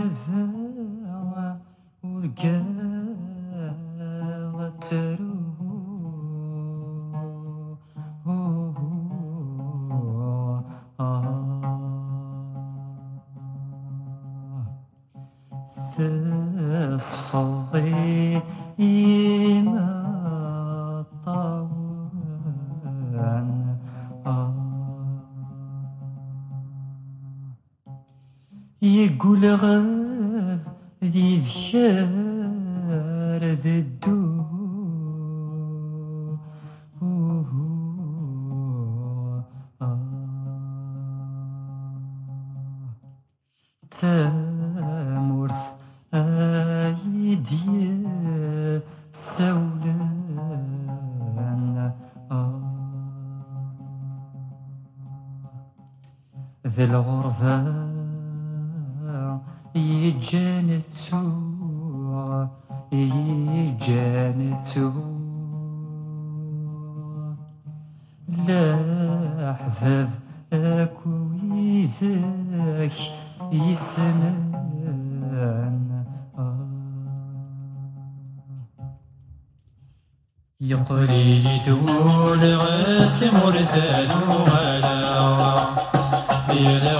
الهوى والقهوة تروح الصدي يقول غير هذا الدور تامرث سولان ذي الغرفة يجان iyi جانتو لا حذب أكو إذاك يسنان يقري يدول غاسم ورسالو على يلا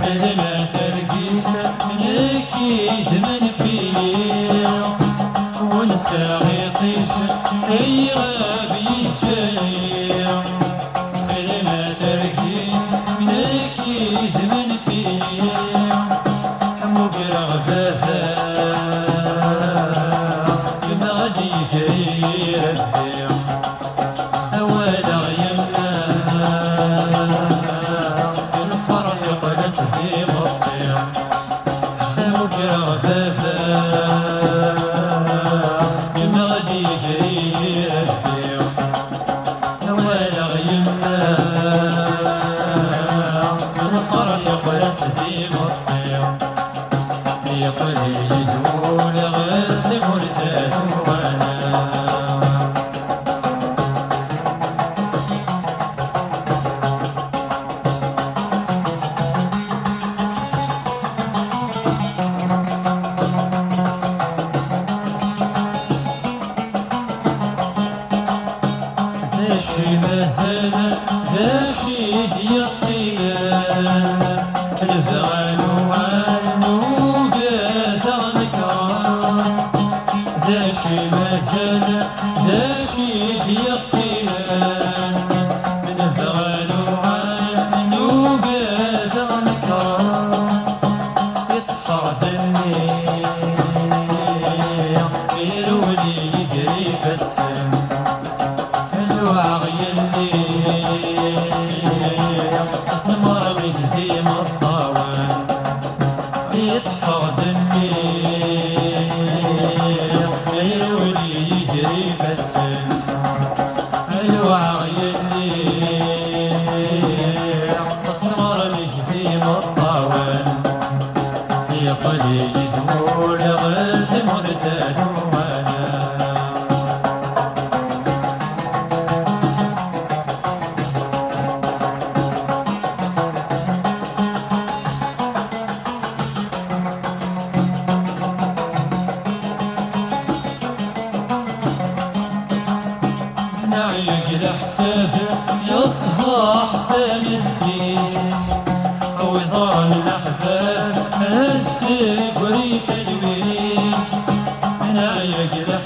خدمة ترقينا ملكي دمع Deus. Wow.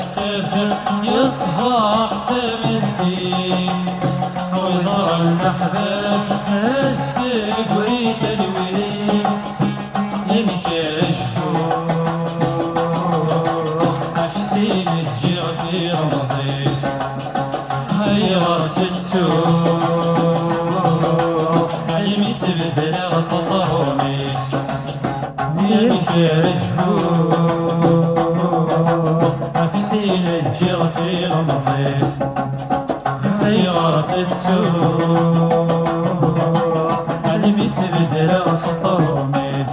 حساب يصبح ثمنتي وصال الأحباب أشتك وريت الويل يمشي الشوق. حسين الجيرتي رمزي. غيرت السوق علمي تبدل سطروني يمشي الشوق. الجيرتي رمزي غيرت السوق علمي تبدل سطروني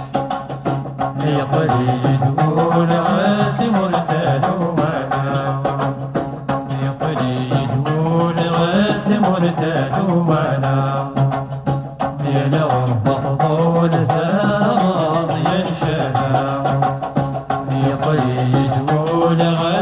يا قليل والعاتم الحلو معنا يا قليل والعاتم الحلو معنا يا لو بطول ثاغز ينشانا يا قليل والعاتم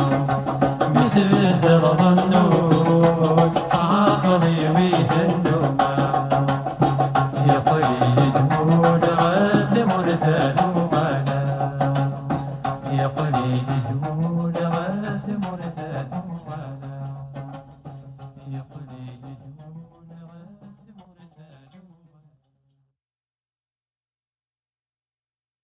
me apanhei